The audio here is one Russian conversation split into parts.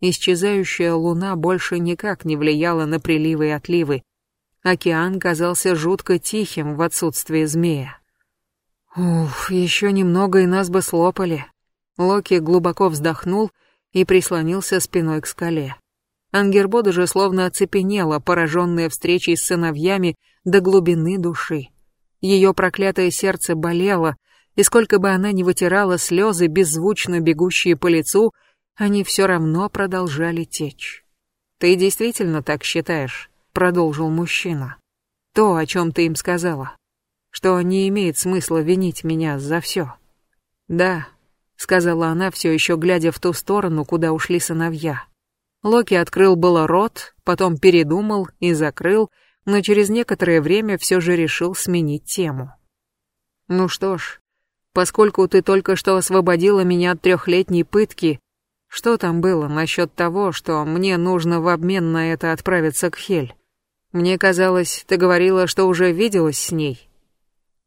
исчезающая луна больше никак не влияла на приливы и отливы. Океан казался жутко тихим в отсутствие змея. Уф, еще немного и нас бы слопали. Локи глубоко вздохнул и прислонился спиной к скале. Ангербода же словно оцепенела, пораженная встречей с сыновьями до глубины души. Ее проклятое сердце болело, и сколько бы она ни вытирала слезы, беззвучно бегущие по лицу, они все равно продолжали течь. «Ты действительно так считаешь?» — продолжил мужчина. «То, о чем ты им сказала, что не имеет смысла винить меня за все». «Да», — сказала она, все еще глядя в ту сторону, куда ушли сыновья. Локи открыл было рот, потом передумал и закрыл, но через некоторое время все же решил сменить тему. «Ну что ж, поскольку ты только что освободила меня от трехлетней пытки, что там было насчет того, что мне нужно в обмен на это отправиться к Хель? Мне казалось, ты говорила, что уже виделась с ней.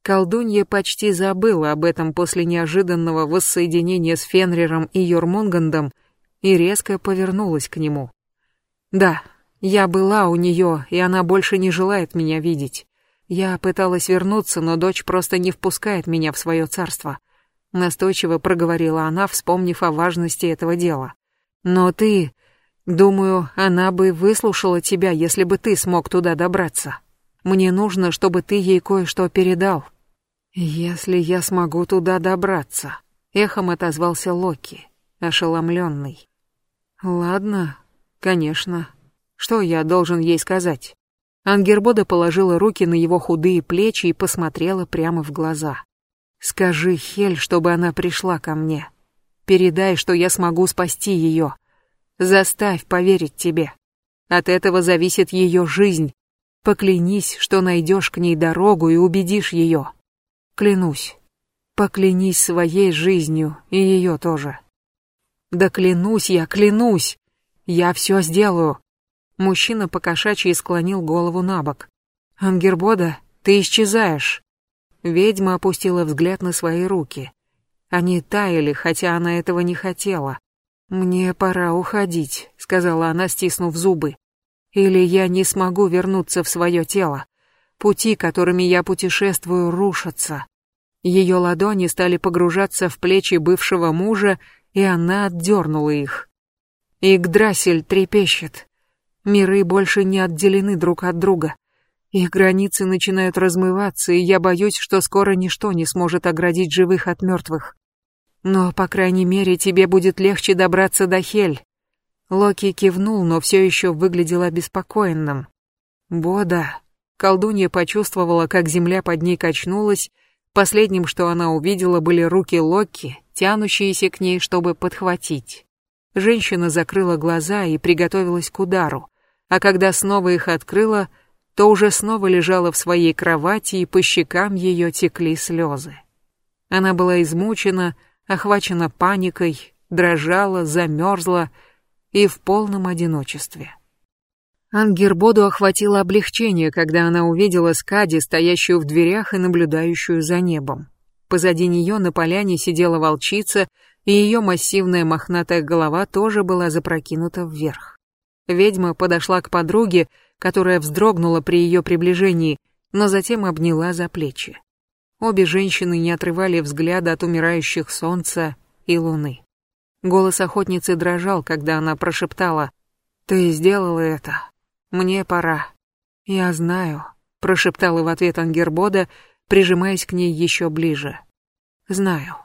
Колдунья почти забыла об этом после неожиданного воссоединения с Фенрером и Йормунгандом и резко повернулась к нему. Да, я была у нее, и она больше не желает меня видеть. Я пыталась вернуться, но дочь просто не впускает меня в свое царство. Настойчиво проговорила она, вспомнив о важности этого дела. Но ты... Думаю, она бы выслушала тебя, если бы ты смог туда добраться. Мне нужно, чтобы ты ей кое-что передал. Если я смогу туда добраться, эхом отозвался Локи, ошеломленный. Ладно, конечно. Что я должен ей сказать? Ангербода положила руки на его худые плечи и посмотрела прямо в глаза. Скажи Хель, чтобы она пришла ко мне. Передай, что я смогу спасти ее. Заставь поверить тебе. От этого зависит ее жизнь. Поклянись, что найдешь к ней дорогу и убедишь ее. Клянусь. Поклянись своей жизнью и ее тоже. Да клянусь я, клянусь. Я все сделаю. Мужчина покошачьи склонил голову на бок. Ангербода, ты исчезаешь. Ведьма опустила взгляд на свои руки. Они таяли, хотя она этого не хотела. «Мне пора уходить», — сказала она, стиснув зубы. «Или я не смогу вернуться в свое тело. Пути, которыми я путешествую, рушатся». Ее ладони стали погружаться в плечи бывшего мужа, и она отдернула их. Игдрасель трепещет. Миры больше не отделены друг от друга. Их границы начинают размываться, и я боюсь, что скоро ничто не сможет оградить живых от мертвых. Но, по крайней мере, тебе будет легче добраться до Хель. Локи кивнул, но все еще выглядел обеспокоенным. Бода. Колдунья почувствовала, как земля под ней качнулась. Последним, что она увидела, были руки Локи, тянущиеся к ней, чтобы подхватить. Женщина закрыла глаза и приготовилась к удару, а когда снова их открыла, то уже снова лежала в своей кровати, и по щекам ее текли слезы. Она была измучена, охвачена паникой, дрожала, замерзла и в полном одиночестве. Ангербоду охватило облегчение, когда она увидела Скади, стоящую в дверях и наблюдающую за небом. Позади нее на поляне сидела волчица, и ее массивная мохнатая голова тоже была запрокинута вверх. Ведьма подошла к подруге которая вздрогнула при ее приближении, но затем обняла за плечи. Обе женщины не отрывали взгляда от умирающих солнца и луны. Голос охотницы дрожал, когда она прошептала «Ты сделала это. Мне пора». «Я знаю», — прошептала в ответ Ангербода, прижимаясь к ней еще ближе. «Знаю».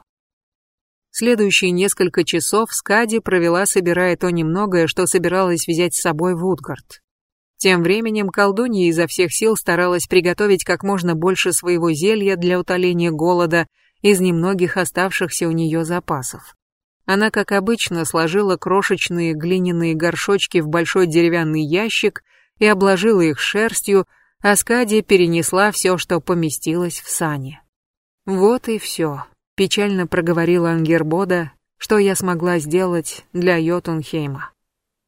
Следующие несколько часов Скади провела, собирая то немногое, что собиралась взять с собой в Утгард. Тем временем колдунья изо всех сил старалась приготовить как можно больше своего зелья для утоления голода из немногих оставшихся у нее запасов. Она, как обычно, сложила крошечные глиняные горшочки в большой деревянный ящик и обложила их шерстью, а Скади перенесла все, что поместилось в сани. «Вот и все», — печально проговорила Ангербода, что я смогла сделать для Йотунхейма.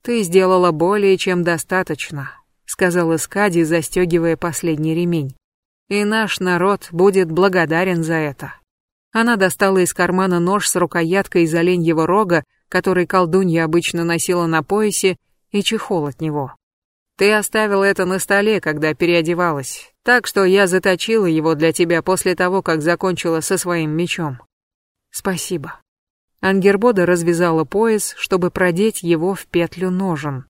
«Ты сделала более чем достаточно сказала Скади, застегивая последний ремень. И наш народ будет благодарен за это. Она достала из кармана нож с рукояткой из оленьего рога, который колдунья обычно носила на поясе, и чехол от него. Ты оставила это на столе, когда переодевалась, так что я заточила его для тебя после того, как закончила со своим мечом. Спасибо. Ангербода развязала пояс, чтобы продеть его в петлю ножен.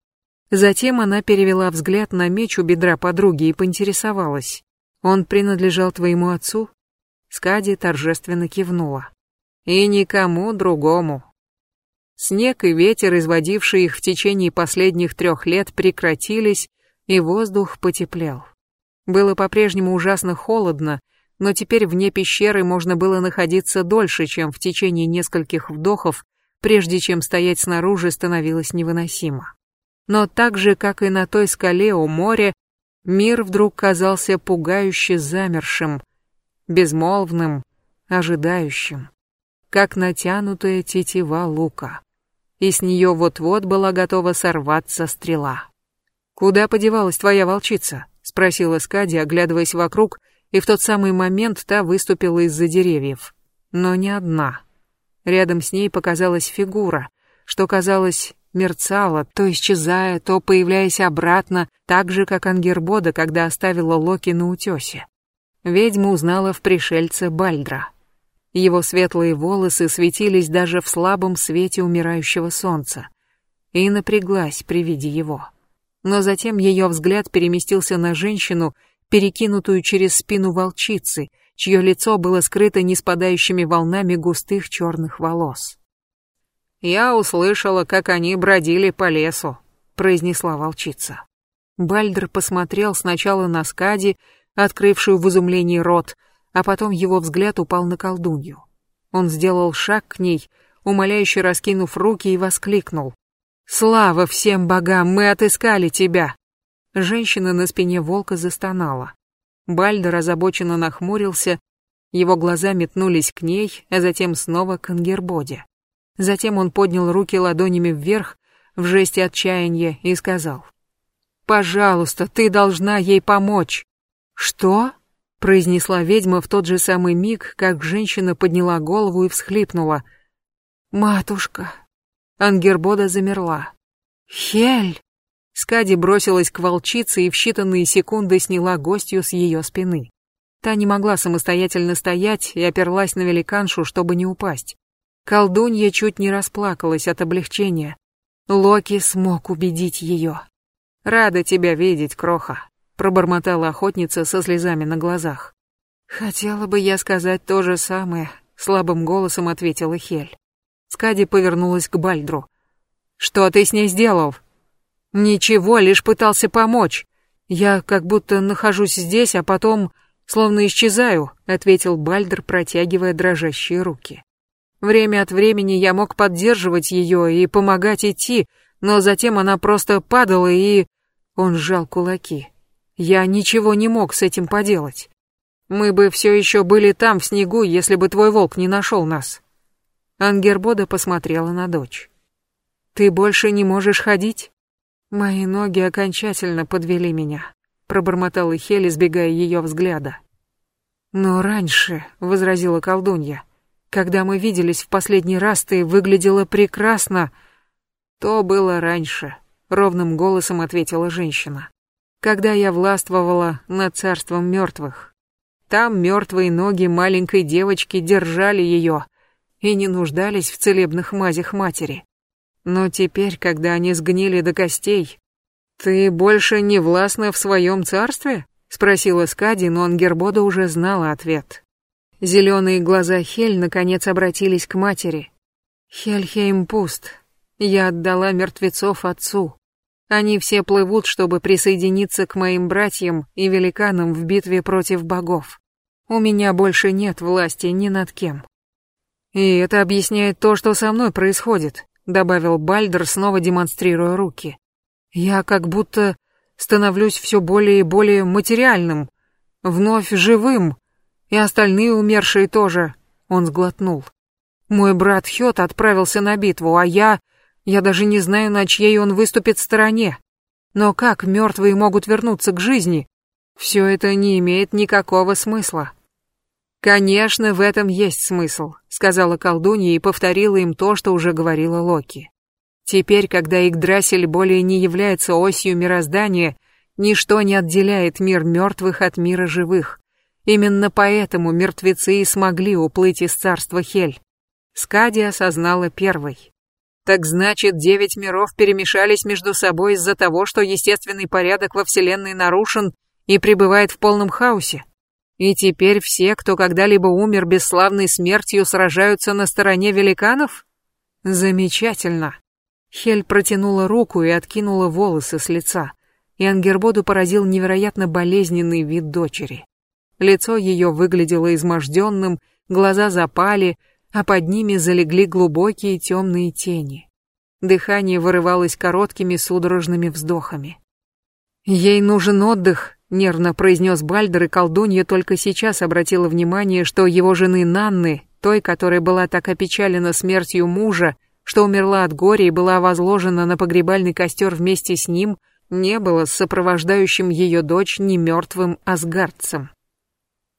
Затем она перевела взгляд на меч у бедра подруги и поинтересовалась. «Он принадлежал твоему отцу?» Скади торжественно кивнула. «И никому другому». Снег и ветер, изводившие их в течение последних трех лет, прекратились, и воздух потеплел. Было по-прежнему ужасно холодно, но теперь вне пещеры можно было находиться дольше, чем в течение нескольких вдохов, прежде чем стоять снаружи становилось невыносимо. Но так же, как и на той скале у моря, мир вдруг казался пугающе замершим, безмолвным, ожидающим, как натянутая тетива лука. И с нее вот-вот была готова сорваться стрела. «Куда подевалась твоя волчица?» — спросила Скади, оглядываясь вокруг, и в тот самый момент та выступила из-за деревьев. Но не одна. Рядом с ней показалась фигура, что, казалось, мерцала, то исчезая, то появляясь обратно, так же, как Ангербода, когда оставила Локи на утесе. Ведьма узнала в пришельце Бальдра. Его светлые волосы светились даже в слабом свете умирающего солнца. И напряглась при виде его. Но затем ее взгляд переместился на женщину, перекинутую через спину волчицы, чье лицо было скрыто неспадающими волнами густых черных волос. «Я услышала, как они бродили по лесу», — произнесла волчица. Бальдер посмотрел сначала на Скади, открывшую в изумлении рот, а потом его взгляд упал на колдунью. Он сделал шаг к ней, умоляюще раскинув руки и воскликнул. «Слава всем богам, мы отыскали тебя!» Женщина на спине волка застонала. Бальдер озабоченно нахмурился, его глаза метнулись к ней, а затем снова к Ангербоде. Затем он поднял руки ладонями вверх в жесте отчаяния и сказал. «Пожалуйста, ты должна ей помочь». «Что?» — произнесла ведьма в тот же самый миг, как женщина подняла голову и всхлипнула. «Матушка». Ангербода замерла. «Хель!» Скади бросилась к волчице и в считанные секунды сняла гостью с ее спины. Та не могла самостоятельно стоять и оперлась на великаншу, чтобы не упасть. Колдунья чуть не расплакалась от облегчения. Локи смог убедить ее. «Рада тебя видеть, Кроха», — пробормотала охотница со слезами на глазах. «Хотела бы я сказать то же самое», — слабым голосом ответила Хель. Скади повернулась к Бальдру. «Что ты с ней сделал?» Ничего, лишь пытался помочь. Я как будто нахожусь здесь, а потом словно исчезаю, ответил Бальдер, протягивая дрожащие руки. Время от времени я мог поддерживать ее и помогать идти, но затем она просто падала и... Он сжал кулаки. Я ничего не мог с этим поделать. Мы бы все еще были там, в снегу, если бы твой волк не нашел нас. Ангербода посмотрела на дочь. Ты больше не можешь ходить? Мои ноги окончательно подвели меня, пробормотала Хель, избегая ее взгляда. Но раньше, возразила колдунья, когда мы виделись в последний раз, ты выглядела прекрасно. То было раньше, ровным голосом ответила женщина. Когда я властвовала над царством мертвых. Там мертвые ноги маленькой девочки держали ее и не нуждались в целебных мазях матери. Но теперь, когда они сгнили до костей, ты больше не властна в своем царстве? Спросила Скади, но Ангербода уже знала ответ. Зеленые глаза Хель наконец обратились к матери. Хельхейм пуст. Я отдала мертвецов отцу. Они все плывут, чтобы присоединиться к моим братьям и великанам в битве против богов. У меня больше нет власти ни над кем. И это объясняет то, что со мной происходит добавил Бальдер, снова демонстрируя руки. Я как будто становлюсь все более и более материальным, вновь живым, и остальные умершие тоже. Он сглотнул. Мой брат Хёт отправился на битву, а я... Я даже не знаю, на чьей он выступит стороне. Но как мертвые могут вернуться к жизни? Все это не имеет никакого смысла. Конечно, в этом есть смысл, сказала колдунья и повторила им то, что уже говорила Локи. Теперь, когда Игдрасель более не является осью мироздания, ничто не отделяет мир мертвых от мира живых. Именно поэтому мертвецы и смогли уплыть из царства Хель. Скади осознала первой. Так значит, девять миров перемешались между собой из-за того, что естественный порядок во Вселенной нарушен и пребывает в полном хаосе. И теперь все, кто когда-либо умер бесславной смертью, сражаются на стороне великанов? Замечательно. Хель протянула руку и откинула волосы с лица, и Ангербоду поразил невероятно болезненный вид дочери. Лицо ее выглядело изможденным, глаза запали, а под ними залегли глубокие темные тени. Дыхание вырывалось короткими судорожными вздохами. «Ей нужен отдых», — нервно произнес Бальдер, и колдунья только сейчас обратила внимание, что его жены Нанны, той, которая была так опечалена смертью мужа, что умерла от горя и была возложена на погребальный костер вместе с ним, не было с сопровождающим ее дочь не мертвым асгардцем.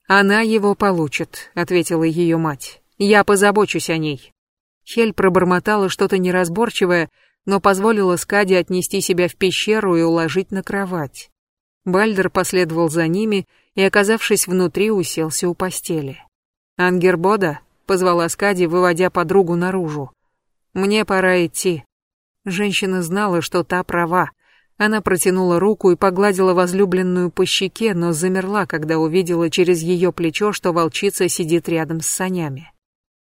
«Она его получит», — ответила ее мать. «Я позабочусь о ней». Хель пробормотала что-то неразборчивое, но позволила Скаде отнести себя в пещеру и уложить на кровать. Бальдер последовал за ними и, оказавшись внутри, уселся у постели. «Ангербода?» — позвала Скади, выводя подругу наружу. «Мне пора идти». Женщина знала, что та права. Она протянула руку и погладила возлюбленную по щеке, но замерла, когда увидела через ее плечо, что волчица сидит рядом с санями.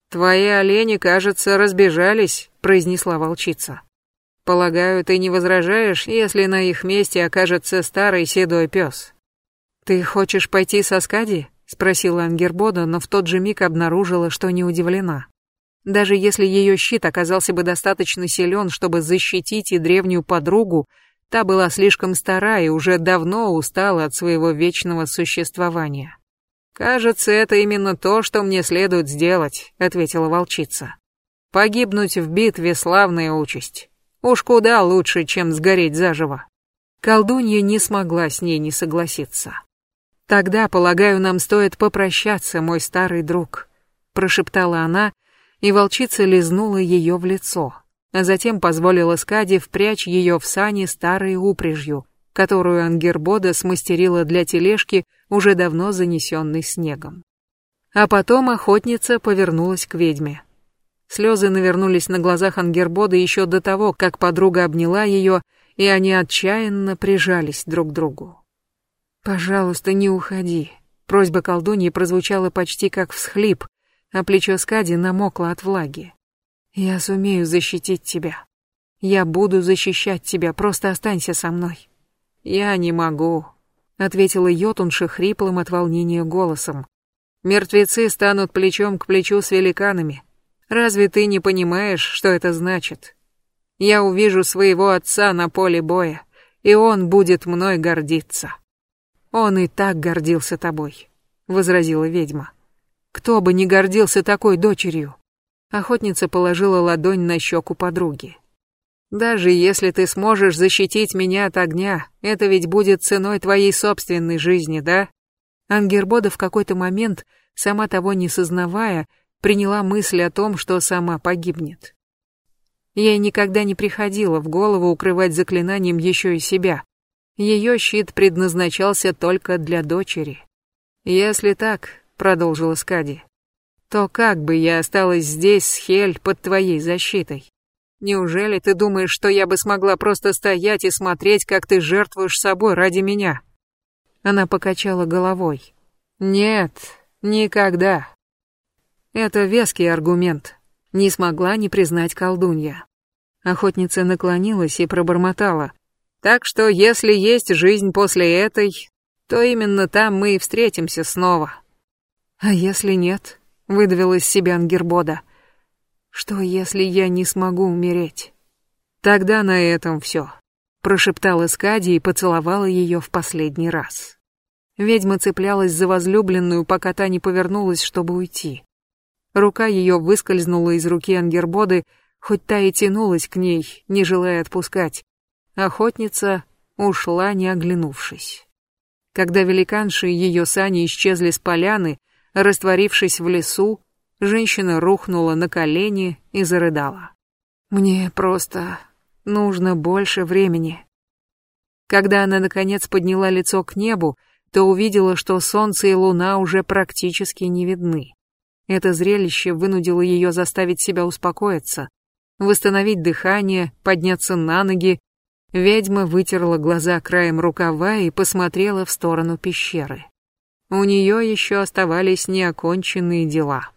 «Твои олени, кажется, разбежались», — произнесла волчица. «Полагаю, ты не возражаешь, если на их месте окажется старый седой пес». «Ты хочешь пойти со Скади?» — спросила Ангербода, но в тот же миг обнаружила, что не удивлена. Даже если ее щит оказался бы достаточно силен, чтобы защитить и древнюю подругу, Та была слишком стара и уже давно устала от своего вечного существования. «Кажется, это именно то, что мне следует сделать», — ответила волчица. «Погибнуть в битве — славная участь. Уж куда лучше, чем сгореть заживо». Колдунья не смогла с ней не согласиться. «Тогда, полагаю, нам стоит попрощаться, мой старый друг», — прошептала она, и волчица лизнула ее в лицо а затем позволила Скаде впрячь ее в сани старой упряжью, которую Ангербода смастерила для тележки, уже давно занесенной снегом. А потом охотница повернулась к ведьме. Слезы навернулись на глазах Ангербода еще до того, как подруга обняла ее, и они отчаянно прижались друг к другу. «Пожалуйста, не уходи», — просьба колдуньи прозвучала почти как всхлип, а плечо Скади намокло от влаги. Я сумею защитить тебя. Я буду защищать тебя, просто останься со мной. Я не могу, ответила Йотунша хриплым от волнения голосом. Мертвецы станут плечом к плечу с великанами. Разве ты не понимаешь, что это значит? Я увижу своего отца на поле боя, и он будет мной гордиться. Он и так гордился тобой, возразила ведьма. Кто бы не гордился такой дочерью? Охотница положила ладонь на щеку подруги. «Даже если ты сможешь защитить меня от огня, это ведь будет ценой твоей собственной жизни, да?» Ангербода в какой-то момент, сама того не сознавая, приняла мысль о том, что сама погибнет. Ей никогда не приходило в голову укрывать заклинанием еще и себя. Ее щит предназначался только для дочери. «Если так», — продолжила Скади, то как бы я осталась здесь с Хель под твоей защитой? Неужели ты думаешь, что я бы смогла просто стоять и смотреть, как ты жертвуешь собой ради меня? Она покачала головой. Нет, никогда. Это веский аргумент. Не смогла не признать колдунья. Охотница наклонилась и пробормотала. Так что если есть жизнь после этой, то именно там мы и встретимся снова. А если нет? выдавил из себя Ангербода. Что, если я не смогу умереть? Тогда на этом все, прошептала Скади и поцеловала ее в последний раз. Ведьма цеплялась за возлюбленную, пока та не повернулась, чтобы уйти. Рука ее выскользнула из руки Ангербоды, хоть та и тянулась к ней, не желая отпускать. Охотница ушла, не оглянувшись. Когда великанши и ее сани исчезли с поляны, Растворившись в лесу, женщина рухнула на колени и зарыдала. «Мне просто нужно больше времени». Когда она, наконец, подняла лицо к небу, то увидела, что солнце и луна уже практически не видны. Это зрелище вынудило ее заставить себя успокоиться, восстановить дыхание, подняться на ноги. Ведьма вытерла глаза краем рукава и посмотрела в сторону пещеры. У нее еще оставались неоконченные дела.